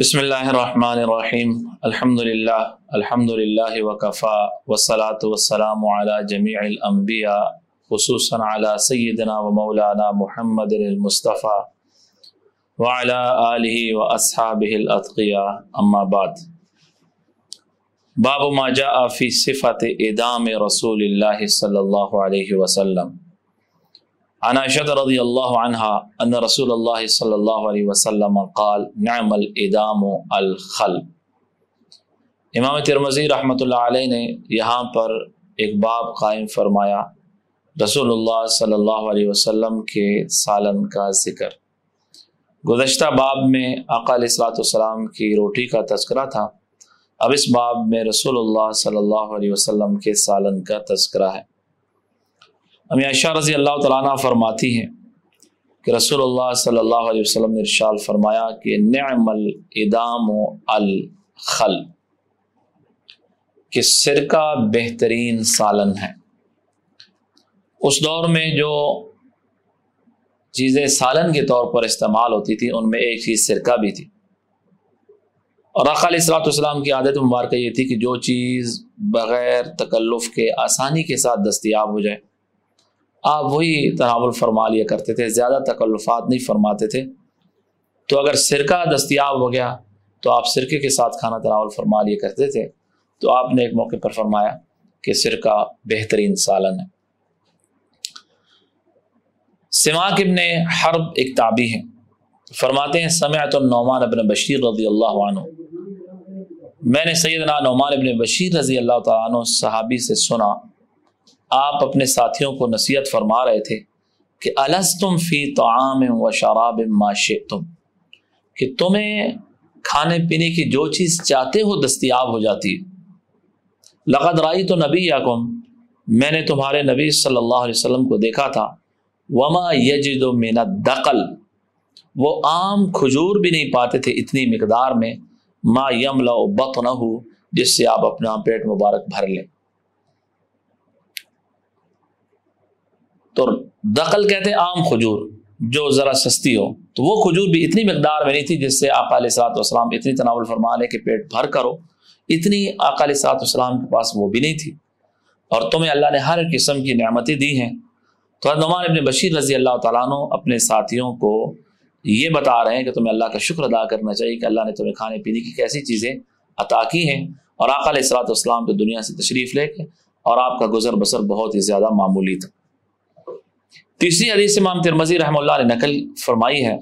بسم اللہ الرحمن الرحیم الحمد للہ الحمد للہ وکفا وسلاۃ وسلام علی جمیع الانبیاء، خصوصاً علی سیدنا و مولانا محمد المصطفیٰ وعلى آلہ و اصحابہ الاتقیاء، اما بعد۔ باب ما جاء فی صفت ادام رسول اللہ صلی اللہ علیہ وسلم۔ عن عائشة رضی اللہ عنہ ان رسول اللہ صلی اللہ علیہ وسلم قال، نعم الادام الخل امام ترمزی رحمۃ اللہ علیہ نے یہاں پر ایک باب قائم فرمایا، رسول اللہ صلی اللہ علیہ وسلم کے سالن کا ذکر۔ گزشتہ باب میں آقا علیہ السلاۃ والسلام کی روٹی کا تذکرہ تھا، اب اس باب میں رسول اللہ صلی اللہ علیہ وسلم کے سالن کا تذکرہ ہے۔ امی عائشہ رضی اللہ تعالیٰ عنہ فرماتی ہیں کہ رسول اللہ صلی اللہ علیہ وسلم نے ارشاد فرمایا کہ نعم الادام و الخل، کہ سرکہ بہترین سالن ہے۔ اس دور میں جو چیزیں سالن کے طور پر استعمال ہوتی تھی ان میں ایک چیز سرکہ بھی تھی۔ اور رقا علیہ السلاۃ والسلام کی عادت مبارکہ یہ تھی کہ جو چیز بغیر تکلف کے آسانی کے ساتھ دستیاب ہو جائے آپ وہی تناول فرما لیا کرتے تھے، زیادہ تکلفات نہیں فرماتے تھے۔ تو اگر سرکہ دستیاب ہو گیا، تو آپ سرکے کے ساتھ کھانا تناول فرما لیا کرتے تھے۔ تو آپ نے ایک موقع پر فرمایا کہ سرکہ بہترین سالن ہے۔ سماک ابن حرب ایک تابی ہے فرماتے ہیں، سمعت النعمان ابن بشیر رضی اللہ عنہ۔ میں نے سیدنا نعمان ابن بشیر رضی اللہ تعالیٰ عنہ صحابی سے سنا۔ آپ اپنے ساتھیوں کو نصیحت فرما رہے تھے کہ السطم فی تعام و شراب معاش تم کہ تمہیں کھانے پینے کی جو چیز چاہتے ہو دستیاب ہو جاتی ہے۔ لقد رائی تو نبی یاکم میں نے تمہارے نبی صلی اللہ علیہ وسلم کو دیکھا تھا۔ وما یجد من دقل وہ عام کھجور بھی نہیں پاتے تھے اتنی مقدار میں، ما یملا بطنہ، جس سے آپ اپنا پیٹ مبارک بھر لیں۔ تو دقل کہتے ہیں عام کھجور، جو ذرا سستی ہو۔ تو وہ کھجور بھی اتنی مقدار میں نہیں تھی جس سے آقا علیہ سلاۃ والسلام اتنی تناول فرما لے کہ پیٹ بھر کرو اتنی آقا علیہ سلاۃ والسلام کے پاس وہ بھی نہیں تھی۔ اور تمہیں اللہ نے ہر قسم کی نعمتیں دی ہیں۔ تو نعمان ابن بشیر رضی اللہ تعالیٰ عنہ اپنے ساتھیوں کو یہ بتا رہے ہیں کہ تمہیں اللہ کا شکر ادا کرنا چاہیے کہ اللہ نے تمہیں کھانے پینے کی کیسی چیزیں عطا کی ہیں۔ اور آقا علیہ والسلام کو دنیا سے تشریف لے کے اور آپ کا گزر بسر بہت ہی زیادہ معمولی تھا۔ تیسری حدیث امام ترمزی رحمہ اللہ نے نقل فرمائی ہے۔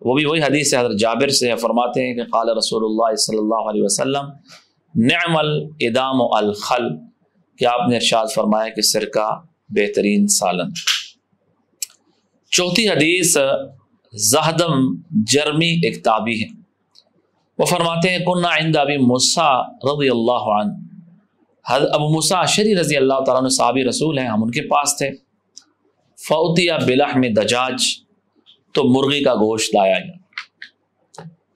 وہ بھی وہی حدیث ہے، حضرت جابر سے فرماتے ہیں کہ قال رسول اللہ صلی اللہ علیہ وسلم، نعم الادام الخل۔ کہ آپ نے ارشاد فرمایا کہ سرکہ بہترین سالن۔ چوتھی حدیث، زہدم جرمی ایک تابی ہے۔ وہ فرماتے ہیں کنہ عند ابی موسیٰ رضی اللہ عنہ۔ ابو موسیٰ شری رضی اللہ تعالیٰ صحابی رسول ہیں، ہم ان کے پاس تھے۔ فوتیا بلح میں دجاج، تو مرغی کا گوشت لایا گیا۔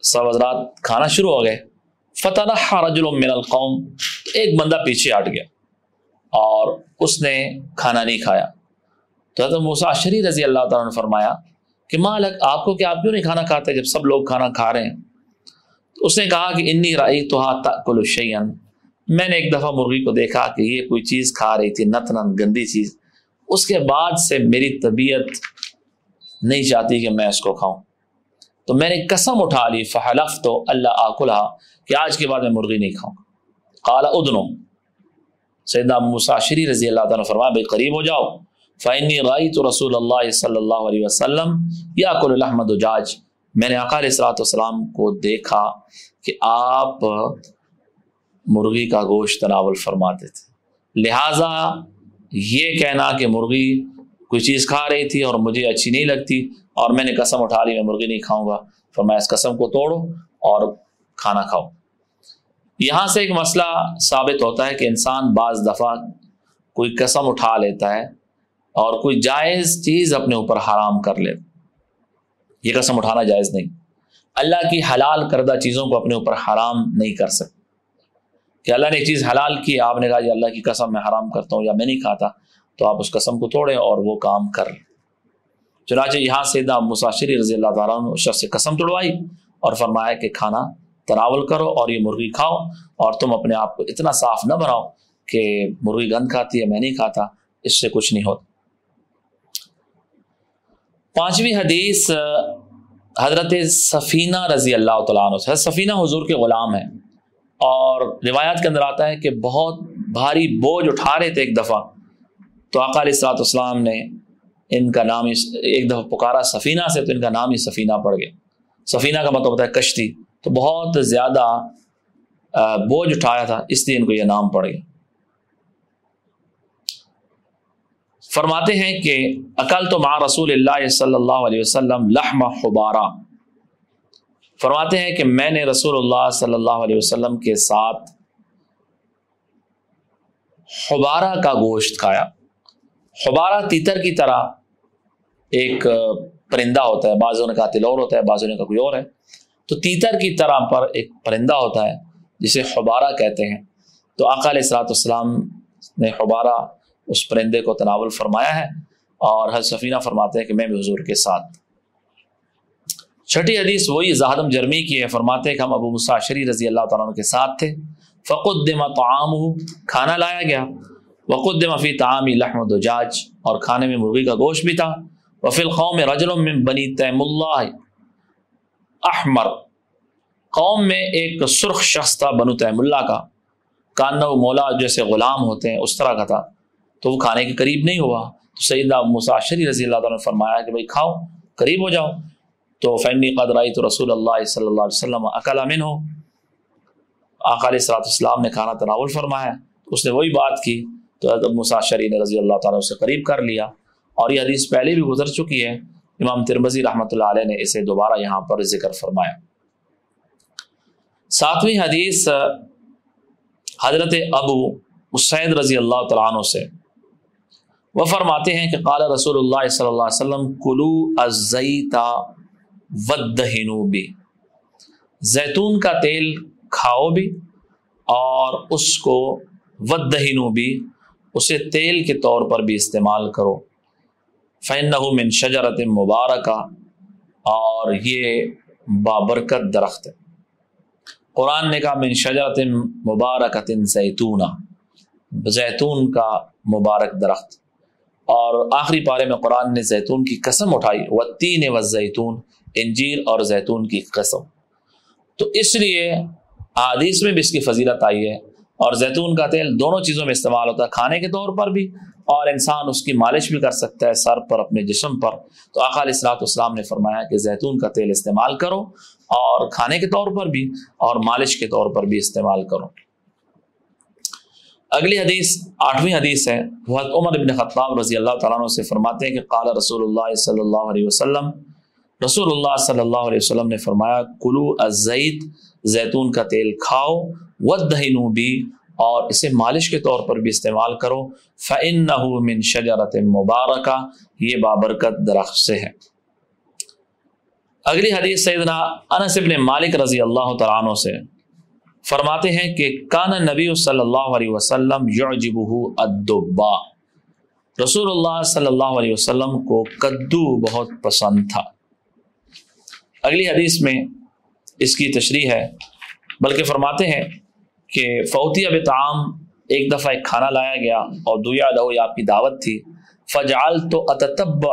سب حضرات کھانا شروع ہو گئے۔ فتح رجل من القوم، ایک بندہ پیچھے ہٹ گیا اور اس نے کھانا نہیں کھایا۔ تو حضرت موسیٰ شری رضی اللہ تعالیٰ نے فرمایا کہ مالک، آپ کو کیا آپ کیوں نہیں کھانا کھاتے جب سب لوگ کھانا کھا رہے ہیں؟ تو اس نے کہا کہ انی رائی تو کل میں نے ایک دفعہ مرغی کو دیکھا کہ یہ کوئی چیز کھا رہی تھی نت نت گندی چیز۔ اس کے بعد سے میری طبیعت نہیں چاہتی کہ میں اس کو کھاؤں۔ تو میں نے قسم اٹھا لی فحلف تو اللہ آکلہ کہ آج کے بعد میں مرغی نہیں کھاؤں۔ کالا ادنو۔ سیدنا مساشری رضی اللہ تعالیٰ فرما بھائی قریب ہو جاؤ۔ فعنی رائی تو رسول اللہ صلی اللہ علیہ وسلم یا کل الحمد جاج میں نے علیہ السلاۃ والسلام کو دیکھا کہ آپ مرغی کا گوشت تناول فرماتے تھے۔ لہٰذا یہ کہنا کہ مرغی کوئی چیز کھا رہی تھی اور مجھے اچھی نہیں لگتی اور میں نے قسم اٹھا لی میں مرغی نہیں کھاؤں گا، تو میں اس قسم کو توڑوں اور کھانا کھاؤ یہاں سے ایک مسئلہ ثابت ہوتا ہے کہ انسان بعض دفعہ کوئی قسم اٹھا لیتا ہے اور کوئی جائز چیز اپنے اوپر حرام کر لے۔ یہ قسم اٹھانا جائز نہیں۔ اللہ کی حلال کردہ چیزوں کو اپنے اوپر حرام نہیں کر سکتے کہ اللہ نے ایک چیز حلال کی، آپ نے کہا جی اللہ کی قسم میں حرام کرتا ہوں یا میں نہیں کھاتا، تو آپ اس قسم کو توڑیں اور وہ کام کر چنانچہ یہاں سے مساشری رضی اللہ تعالیٰ نے اس شخص سے قسم توڑوائی اور فرمایا کہ کھانا تناول کرو اور یہ مرغی کھاؤ اور تم اپنے آپ کو اتنا صاف نہ بناؤ کہ مرغی گند کھاتی ہے، میں نہیں کھاتا، اس سے کچھ نہیں ہوتا۔ پانچویں حدیث حضرت سفینہ رضی اللہ تعالیٰ عنہ سفینہ حضور کے غلام ہیں۔ اور روایات کے اندر آتا ہے کہ بہت بھاری بوجھ اٹھا رہے تھے ایک دفعہ۔ تو آقا علیہ السلاۃ نے ان کا نام ایک دفعہ پکارا سفینہ سے، تو ان کا نام ہی سفینہ پڑ گیا۔ سفینہ کا مطلب ہوتا ہے کشتی۔ تو بہت زیادہ بوجھ اٹھایا تھا، اس لیے ان کو یہ نام پڑ گیا۔ فرماتے ہیں کہ عقل تو مع رسول اللہ صلی اللہ علیہ وسلم لحم حبارہ فرماتے ہیں کہ میں نے رسول اللہ صلی اللہ علیہ وسلم کے ساتھ حبارہ کا گوشت کھایا۔ حبارہ تیتر کی طرح ایک پرندہ ہوتا ہے بازو نے کا تلور ہوتا ہے بازو نے کا کوئی اور ہے۔ تو تیتر کی طرح پر ایک پرندہ ہوتا ہے، جسے حبارہ کہتے ہیں۔ تو آقا علیہ السلاۃ والسلام نے حبارہ اس پرندے کو تناول فرمایا ہے اور حضرت سفینہ فرماتے ہیں کہ میں بھی حضور کے ساتھ چھٹی حدیث وہی زہدم جرمی کی ہے فرماتے ہیں کہ ہم ابو مساشری رضی اللہ تعالیٰ عنہ کے ساتھ تھے۔ فقد تعام کھانا لایا گیا۔ وقد فی تعامی لحم دجاج اور کھانے میں مرغی کا گوشت بھی تھا۔ وفی القوم رجل من بنی تیم اللہ۔ احمر۔ قوم میں ایک سرخ شخص تھا بنو تیم اللہ کا۔ کاننا مولا جیسے غلام ہوتے ہیں، اس طرح کا تھا۔ تو وہ کھانے کے قریب نہیں ہوا۔ تو سیدہ مساشری رضی اللہ تعالیٰ نے فرمایا کہ بھائی کھاؤ، قریب ہو جاؤ۔ تو فینی قدرائی تو رسول اللہ صلی اللہ علیہ وسلم عقل امن ہو علیہ صلاحت السلام نے کھانا تناول فرمایا اس نے وہی بات کی تو حضرت مساشری نے رضی اللہ تعالیٰ اسے قریب کر لیا۔ اور یہ حدیث پہلے بھی گزر چکی ہے۔ امام ترمزی رحمۃ اللہ علیہ نے اسے دوبارہ یہاں پر ذکر فرمایا۔ ساتویں حدیث، حضرت ابو اسید رضی اللہ تعالیٰ عنہ سے۔ وہ فرماتے ہیں کہ قال رسول اللہ صلی اللہ علیہ وسلم کلو ازیتا ودہنو بھی زیتون کا تیل کھاؤ بھی اور اس کو ودہنو بھی اسے تیل کے طور پر بھی استعمال کرو۔ فین من شجرت مبارکہ اور یہ بابرکت درخت ہے۔ قرآن نے کہا، من شجرت مبارکت زیتونہ زیتون کا مبارک درخت۔ اور آخری پارے میں قرآن نے زیتون کی قسم اٹھائی و تین و زیتون انجیر اور زیتون کی قسم۔ تو اس لیے حادیث میں بھی اس کی فضیلت آئی ہے اور زیتون کا تیل دونوں چیزوں میں استعمال ہوتا ہے کھانے کے طور پر بھی، اور انسان اس کی مالش بھی کر سکتا ہے سر پر، اپنے جسم پر۔ تو علیہ السلاۃ اسلام نے فرمایا کہ زیتون کا تیل استعمال کرو اور کھانے کے طور پر بھی اور مالش کے طور پر بھی استعمال کرو۔ اگلی حدیث، آٹھویں حدیث ہے۔ بہت عمر ابن خطاب رضی اللہ تعالیٰ عنہ سے فرماتے ہیں کہ قال رسول اللہ صلی اللہ علیہ وسلم رسول اللہ صلی اللہ علیہ وسلم نے فرمایا، کلو ازید زیتون کا تیل کھاؤ و دہنو بھی اور اسے مالش کے طور پر بھی استعمال کرو۔ فعن نہ من شجرت مبارکہ یہ بابرکت درخت سے ہے۔ اگلی حدیث سیدنا انس ابن مالک رضی اللہ تعالیٰ عنہ سے فرماتے ہیں کہ، کان نبی صلی اللہ علیہ وسلم الدبا رسول اللہ صلی اللہ علیہ وسلم کو کدو بہت پسند تھا۔ اگلی حدیث میں اس کی تشریح ہے، بلکہ فرماتے ہیں کہ فوتی اب تعام ایک دفعہ ایک کھانا لایا گیا اور دیا لہو یا آپ کی دعوت تھی۔ فجال تو اتتب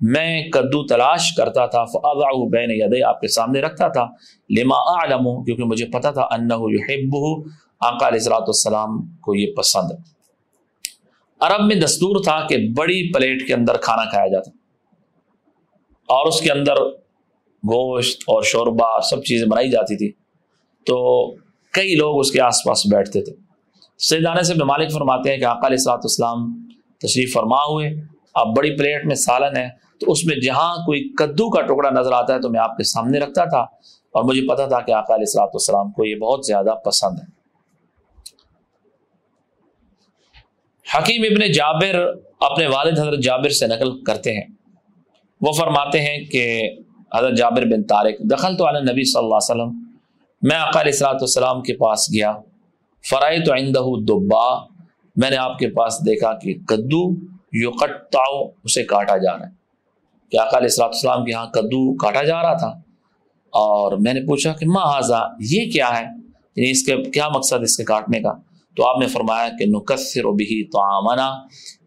میں کدو تلاش کرتا تھا فضا بین یدے آپ کے سامنے رکھتا تھا۔ لما اعلم، کیونکہ مجھے پتا تھا انہ گوشت اور شوربہ سب چیزیں بنائی جاتی تھی۔ تو کئی لوگ اس کے آس پاس بیٹھتے تھے۔ سیدانے سے مالک فرماتے ہیں کہ آقا علیہ السلاۃ تشریف فرما ہوئے۔ اب بڑی پلیٹ میں سالن ہے تو اس میں جہاں کوئی کدو کا ٹکڑا نظر آتا ہے تو میں آپ کے سامنے رکھتا تھا۔ اور مجھے پتا تھا کہ آقا علیہ السلاۃ والسلام کو یہ بہت زیادہ پسند ہے۔ حکیم ابن جابر اپنے والد حضرت جابر سے نقل کرتے ہیں۔ وہ فرماتے ہیں کہ حضرت جابر بن طارق دخل تو علیہ نبی صلی اللہ علیہ وسلم، میں آقا علیہ السلاۃ والسلام کے پاس گیا فرائی تو آئندہ دبا، میں نے آپ کے پاس دیکھا کہ کدو یو اسے کاٹا جا رہا ہے۔ کہ آقا علیہ السلاۃ السلام کے یہاں کدو کاٹا جا رہا تھا۔ اور میں نے پوچھا کہ ماں حاضہ یہ کیا ہے؟ یعنی اس کے کیا مقصد اس کے کاٹنے کا؟ تو آپ نے فرمایا کہ نقصر و بھی تو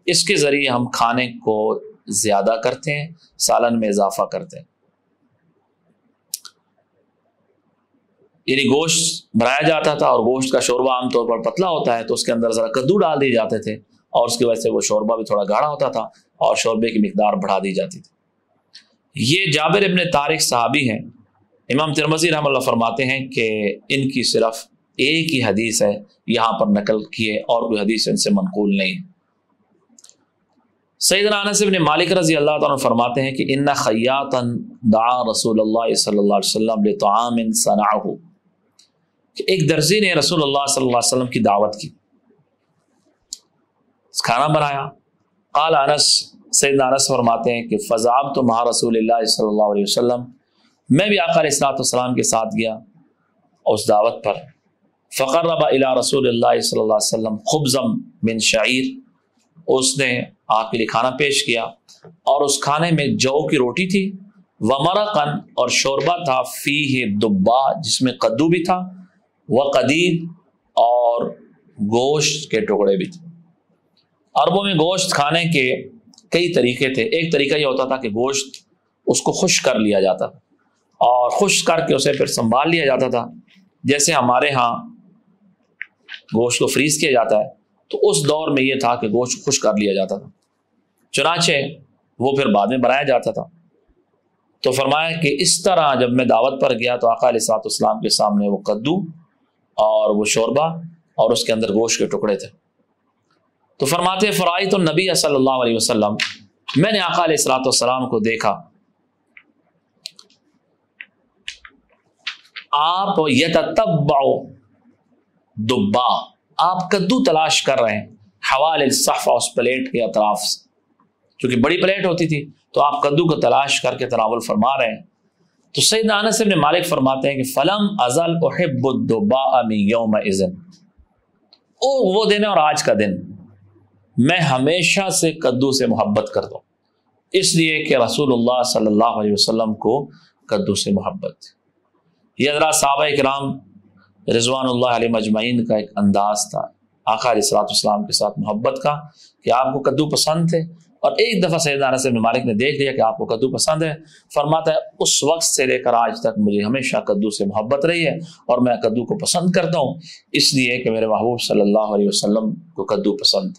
اس کے ذریعے ہم کھانے کو زیادہ کرتے ہیں، سالن میں اضافہ کرتے ہیں۔ یعنی گوشت بنایا جاتا تھا اور گوشت کا شوربہ عام طور پر پتلا ہوتا ہے تو اس کے اندر ذرا کدو ڈال دیے جاتے تھے اور اس کی وجہ سے وہ شوربہ بھی تھوڑا گاڑھا ہوتا تھا اور شوربے کی مقدار بڑھا دی جاتی تھی۔ یہ جابر ابن تاریخ صحابی ہیں۔ امام ترمزی رحم اللہ فرماتے ہیں کہ ان کی صرف ایک ہی حدیث ہے، یہاں پر نقل کیے اور کوئی حدیث ان سے منقول نہیں۔ سعید انس ابن مالک رضی اللہ تعالیٰ فرماتے ہیں کہ ان خیاتن دعا رسول اللہ صلی اللہ علیہ وسلم لطعام صنعہ کہ ایک درزی نے رسول اللہ صلی اللہ علیہ وسلم کی دعوت کی۔ کھانا بنایا۔ قال انس سید انس فرماتے ہیں کہ فضاب تو مہا رسول اللہ صلی اللہ علیہ وسلم۔ میں بھی آقا علیہ السلاۃ والسلام کے ساتھ گیا اس دعوت پر۔ فقر ربا الا رسول اللہ صلی اللہ علیہ وسلم خبزم من شعیر۔ اس نے آپ کے لیے کھانا پیش کیا اور اس کھانے میں جو کی روٹی تھی ومرا قن اور شوربہ تھا فی دبا، جس میں قدو بھی تھا۔ وہ قدیر اور گوشت کے ٹکڑے بھی تھے۔ عربوں میں گوشت کھانے کے کئی طریقے تھے۔ ایک طریقہ یہ ہوتا تھا کہ گوشت اس کو خشک کر لیا جاتا تھا اور خشک کر کے اسے پھر سنبھال لیا جاتا تھا۔ جیسے ہمارے ہاں گوشت کو فریز کیا جاتا ہے، تو اس دور میں یہ تھا کہ گوشت خشک کر لیا جاتا تھا۔ چنانچہ وہ پھر بعد میں بنایا جاتا تھا۔ تو فرمایا کہ اس طرح جب میں دعوت پر گیا تو آقا علیہ سات اسلام کے سامنے وہ کدو اور وہ شوربہ اور اس کے اندر گوشت کے ٹکڑے تھے۔ تو فرماتے فرائی تو نبی صلی اللہ علیہ وسلم، میں نے آقا علیہ السلاۃ والسلام کو دیکھا۔ آپ یتتبع دبا، آپ کدو تلاش کر رہے ہیں۔ حوال الصف اس پلیٹ کے اطراف سے۔ چونکہ بڑی پلیٹ ہوتی تھی، تو آپ کدو کو تلاش کر کے تناول فرما رہے ہیں۔ تو سید انس ابن مالک فرماتے ہیں کہ فلم ازل احب الدباء من یوم اذن۔ او وہ دن اور آج کا دن۔ میں ہمیشہ سے کدو سے محبت کر دوں اس لیے کہ رسول اللہ صلی اللہ علیہ وسلم کو کدو سے محبت۔ یہ ذرا صحابہ کرام رضوان اللہ علیہ مجمعین کا ایک انداز تھا۔ آخر اصلاۃ السلام کے ساتھ محبت کا کہ آپ کو کدو پسند تھے۔ اور ایک دفعہ سید انس بن مالک نے دیکھ لیا کہ آپ کو کدو پسند ہے، فرماتا ہے، اس وقت سے لے کر آج تک مجھے ہمیشہ کدو سے محبت رہی ہے اور میں کدو کو پسند کرتا ہوں، اس لیے کہ میرے محبوب صلی اللہ علیہ وسلم کو کدو پسند۔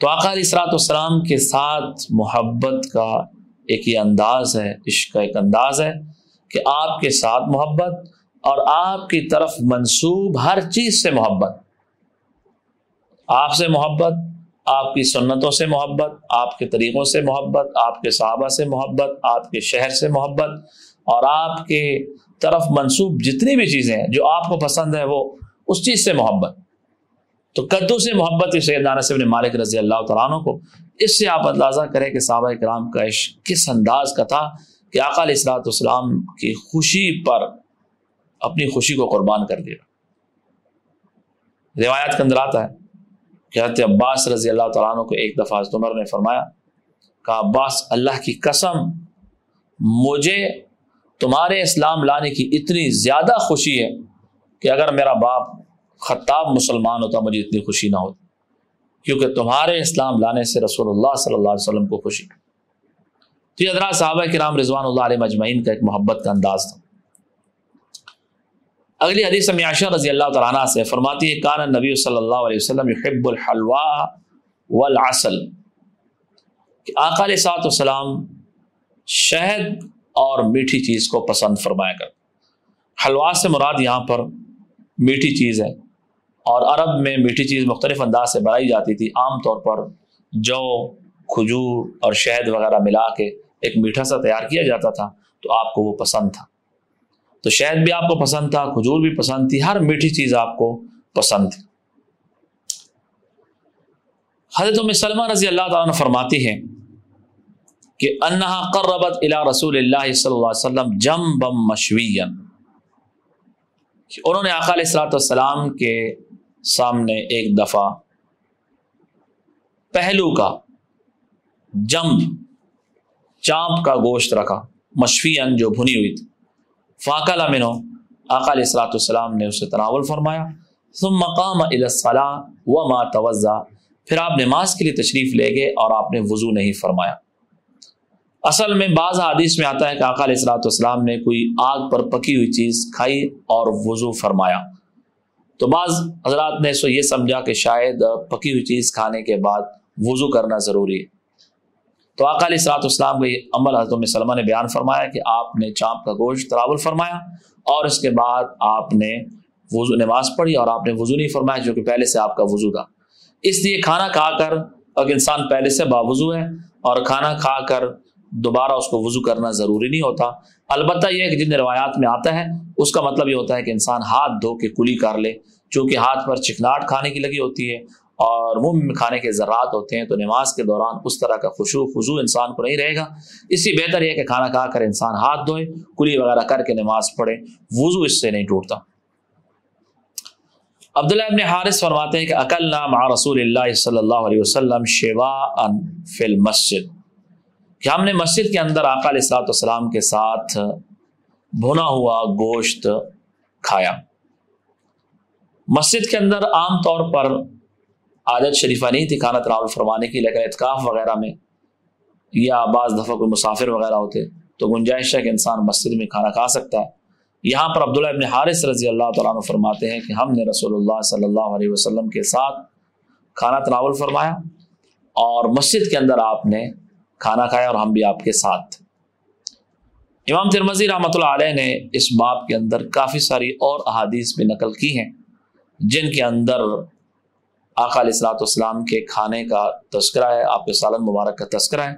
تو آقا علیہ اصلاۃ والسلام کے ساتھ محبت کا ایک یہ انداز ہے، عشق کا ایک انداز ہے کہ آپ کے ساتھ محبت اور آپ کی طرف منسوب ہر چیز سے محبت۔ آپ سے محبت آپ کی سنتوں سے محبت، آپ کے طریقوں سے محبت، آپ کے صحابہ سے محبت، آپ کے شہر سے محبت اور آپ کے طرف منسوب جتنی بھی چیزیں ہیں، جو آپ کو پسند ہے وہ اس چیز سے محبت۔ تو کدو سے محبت سید سے ابن مالک رضی اللہ تعالیٰ عنہ کو، اس سے آپ اندازہ کریں کہ صحابہ کرام کا عشق کس انداز کا تھا کہ آقا علیہ السلاۃ والسلام کی خوشی پر اپنی خوشی کو قربان کر دیا۔ روایت کے اندر آتا ہے کہ حضرت عباس رضی اللہ تعالیٰ عنہ کو ایک دفعہ عمر نے فرمایا کہ عباس، اللہ کی قسم، مجھے تمہارے اسلام لانے کی اتنی زیادہ خوشی ہے کہ اگر میرا باپ خطاب مسلمان ہوتا، مجھے اتنی خوشی نہ ہوتی، کیونکہ تمہارے اسلام لانے سے رسول اللہ صلی اللہ علیہ وسلم کو خوشی۔ تو یہ حضرات صحابہ کرام رضوان اللہ علیہ مجمعین کا ایک محبت کا انداز تھا۔ اگلی حدیث میاشہ رضی اللہ تعالیٰ سے فرماتی ہے، کان نبی صلی اللہ علیہ وسلم یحب الحلوا والعسل. کہ آقا علیہ سات وسلام شہد اور میٹھی چیز کو پسند فرمایا کر حلوا سے مراد یہاں پر میٹھی چیز ہے اور عرب میں میٹھی چیز مختلف انداز سے بنائی جاتی تھی۔ عام طور پر جو کھجور اور شہد وغیرہ ملا کے ایک میٹھا سا تیار کیا جاتا تھا تو آپ کو وہ پسند تھا۔ تو شہد بھی آپ کو پسند تھا، کھجور بھی پسند تھی، ہر میٹھی چیز آپ کو پسند تھی۔ حضرت سلمہ رضی اللہ تعالیٰ نے فرماتی ہے کہ انہا قربت الى رسول اللہ صلی اللہ علیہ وسلم جم بم مشوین انہوں نے آقا علیہ السلاۃ والسلام کے سامنے ایک دفعہ پہلو کا جم چانپ کا گوشت رکھا مشفین جو بھنی ہوئی تھی۔ فاقہ لمن آقا علیہ السلاۃ السلام نے اسے تناول فرمایا۔ ثم مقام الصلاح و ما توضع پھر آپ نماز کے لیے تشریف لے گئے اور آپ نے وضو نہیں فرمایا۔ اصل میں بعض حادث میں آتا ہے کہ آقا علیہ السلاۃ والسلام نے کوئی آگ پر پکی ہوئی چیز کھائی اور وضو فرمایا۔ تو بعض حضرات نے سو یہ سمجھا کہ شاید پکی ہوئی چیز کھانے کے بعد وضو کرنا ضروری ہے۔ تو آقا علیہ السلاۃ والسلام کا یہ عمل حضرت سلمہ نے بیان فرمایا کہ آپ نے چانپ کا گوشت تراول فرمایا اور اس کے بعد آپ نے وضو نماز پڑھی اور آپ نے وضو نہیں فرمایا جو کہ پہلے سے آپ کا وضو تھا۔ اس لیے کھانا کھا کر اگر انسان پہلے سے باوضو ہے اور کھانا کھا کر دوبارہ اس کو وضو کرنا ضروری نہیں ہوتا۔ البتہ یہ کہ جن روایات میں آتا ہے، اس کا مطلب یہ ہوتا ہے کہ انسان ہاتھ دھو کے کلی کر لے، چونکہ ہاتھ پر چکناٹ کھانے کی لگی ہوتی ہے۔ اور منہ میں کھانے کے ذرات ہوتے ہیں تو نماز کے دوران اس طرح کا خوشو خضو انسان کو نہیں رہے گا۔ اس لیے بہتر یہ کہ کھانا کھا کر انسان ہاتھ دھوئے، کلی وغیرہ کر کے نماز پڑھے، وضو اس سے نہیں ٹوٹتا۔ عبداللہ ابن حارث فرماتے ہیں کہ عقل نام رسول اللہ صلی اللہ علیہ وسلم شیوا ان فل مسجد کہ ہم نے مسجد کے اندر آقا علیہ السلاۃ والسلام کے ساتھ بھنا ہوا گوشت کھایا۔ مسجد کے اندر عام طور پر عادت شریفہ نہیں تھی کھانا تناول فرمانے کی، لیکن اعتکاف وغیرہ میں یا بعض دفعہ کوئی مسافر وغیرہ ہوتے تو گنجائش ہے کہ انسان مسجد میں کھانا کھا سکتا ہے۔ یہاں پر عبداللہ ابن حارث رضی اللہ تعالیٰ عنہ فرماتے ہیں کہ ہم نے رسول اللہ صلی اللہ علیہ وسلم کے ساتھ کھانا تناول فرمایا اور مسجد کے اندر آپ نے کھانا کھایا اور ہم بھی آپ کے ساتھ۔ امام ترمزی رحمۃ اللہ علیہ نے اس باپ کے اندر کافی ساری اور احادیث بھی نقل کی ہیں جن کے اندر آقا علیہ السلاۃ والسلام کے کھانے کا تذکرہ ہے، آپ کے سالن مبارک کا تذکرہ ہے۔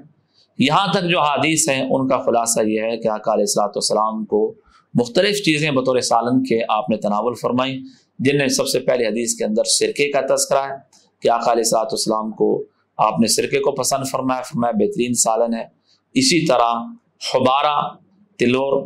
یہاں تک جو حادیث ہیں، ان کا خلاصہ یہ ہے کہ آقا علیہ السلاۃ والسلام کو مختلف چیزیں بطور سالن کے آپ نے تناول فرمائی جن میں سب سے پہلے حدیث کے اندر سرکے کا تذکرہ ہے کہ آقا علیہ السلاۃ والسلام کو آپ نے سرکے کو پسند فرمایا فرمایا بہترین سالن ہے۔ اسی طرح حبارہ، تلور،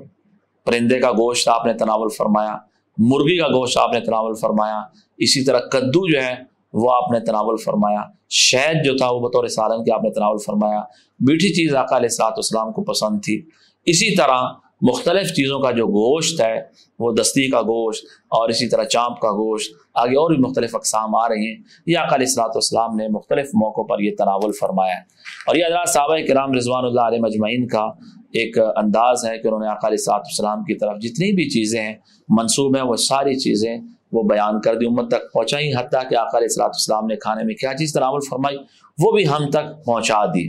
پرندے کا گوشت آپ نے تناول فرمایا، مرغی کا گوشت آپ نے تناول فرمایا۔ اسی طرح کدو جو ہے وہ آپ نے تناول فرمایا۔ شہد جو تھا وہ بطور سالن کے آپ نے تناول فرمایا۔ میٹھی چیز آقا علیہ السلاط اسلام کو پسند تھی۔ اسی طرح مختلف چیزوں کا جو گوشت ہے، وہ دستی کا گوشت اور اسی طرح چانپ کا گوشت، آگے اور بھی مختلف اقسام آ رہے ہیں۔ یہ اقالیہ السلاۃ والسلام نے مختلف موقعوں پر یہ تناول فرمایا۔ ہے اور یہ حضرات صحابہ کرام رضوان اللہ علیہ مجمعین کا ایک انداز ہے کہ انہوں نے اقالیہ السلاط والسلام کی طرف جتنی بھی چیزیں ہیں منصوب ہیں، وہ ساری چیزیں وہ بیان کر دی، امت تک پہنچائی۔ حتیٰ کہ آقا علیہ السلاۃ والسلام نے کھانے میں کیا چیز تناول فرمائی، وہ بھی ہم تک پہنچا دی۔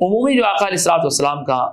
عمومی جو آقا علیہ السلاۃ والسلام کا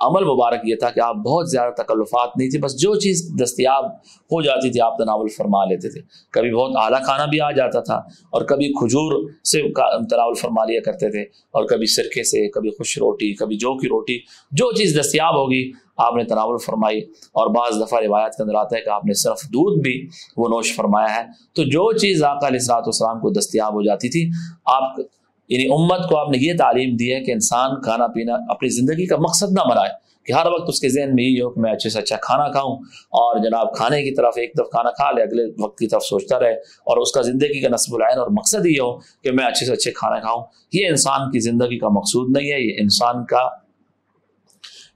عمل مبارک یہ تھا کہ آپ بہت زیادہ تکلفات نہیں تھے، بس جو چیز دستیاب ہو جاتی تھی، آپ تناول فرما لیتے تھے۔ کبھی بہت اعلیٰ کھانا بھی آ جاتا تھا اور کبھی کھجور سے تناول فرما لیا کرتے تھے اور کبھی سرکے سے، کبھی خوش روٹی، کبھی جو کی روٹی، جو چیز دستیاب ہوگی آپ نے تناول فرمائی اور بعض دفعہ روایت کے اندر آتا ہے کہ آپ نے صرف دودھ بھی وہ نوش فرمایا ہے۔ تو جو چیز آقا علیہ السلاط والسلام کو دستیاب ہو جاتی تھی، آپ یعنی امت کو آپ نے یہ تعلیم دی ہے کہ انسان کھانا پینا اپنی زندگی کا مقصد نہ بنائے۔ کہ ہر وقت اس کے ذہن میں یہ ہو کہ میں اچھے سے اچھا کھانا کھاؤں اور جناب کھانے کی طرف ایک طرف کھانا کھا لے، اگلے وقت کی طرف سوچتا رہے اور اس کا زندگی کا نصب العین اور مقصد یہ ہو کہ میں اچھے سے اچھے کھانا کھاؤں۔ یہ انسان کی زندگی کا مقصود نہیں ہے، یہ انسان کا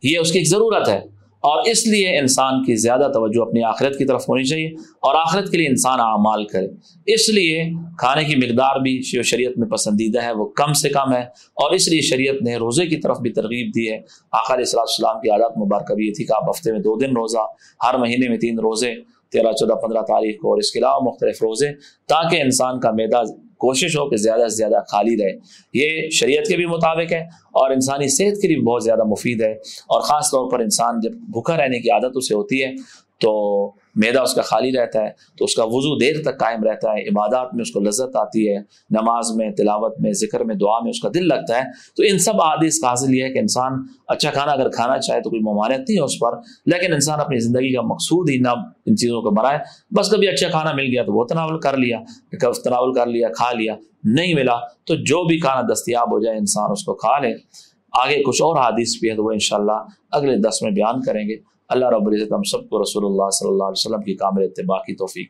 یہ اس کی ایک ضرورت ہے۔ اور اس لیے انسان کی زیادہ توجہ اپنی آخرت کی طرف ہونی چاہیے اور آخرت کے لیے انسان اعمال کرے۔ اس لیے کھانے کی مقدار بھی شریعت میں پسندیدہ ہے، وہ کم سے کم ہے۔ اور اس لیے شریعت نے روزے کی طرف بھی ترغیب دی ہے۔ آخر السلام السلام کی عادت مبارکہ بھی یہ تھی کہ آپ ہفتے میں دو دن روزہ، ہر مہینے میں تین روزے، تیرہ، چودہ، پندرہ تاریخ کو اور اس کے علاوہ مختلف روزے، تاکہ انسان کا میدا کوشش ہو کہ زیادہ سے زیادہ خالی رہے۔ یہ شریعت کے بھی مطابق ہے اور انسانی صحت کے لیے بہت زیادہ مفید ہے۔ اور خاص طور پر انسان جب بھوکا رہنے کی عادت اسے ہوتی ہے تو میدا اس کا خالی رہتا ہے، تو اس کا وضو دیر تک قائم رہتا ہے، عبادات میں اس کو لذت آتی ہے، نماز میں، تلاوت میں، ذکر میں، دعا میں اس کا دل لگتا ہے۔ تو ان سب عادث کا حاصل یہ ہے کہ انسان اچھا کھانا اگر کھانا چاہے تو کوئی ممانعت نہیں ہے اس پر، لیکن انسان اپنی زندگی کا مقصود ہی نہ ان چیزوں کو بنائے۔ بس کبھی اچھا کھانا مل گیا تو وہ تناول کر لیا کب تناول کر لیا، کھا لیا، نہیں ملا تو جو بھی کھانا دستیاب ہو جائے انسان اس کو کھا لے۔ آگے کچھ اور حادث بھی ہے تو وہ انشاءاللہ اگلے دس میں بیان کریں گے۔ اللہ رب العزت ہم سب کو رسول اللہ صلی اللہ علیہ وسلم کی کامل اتباع کی توفیق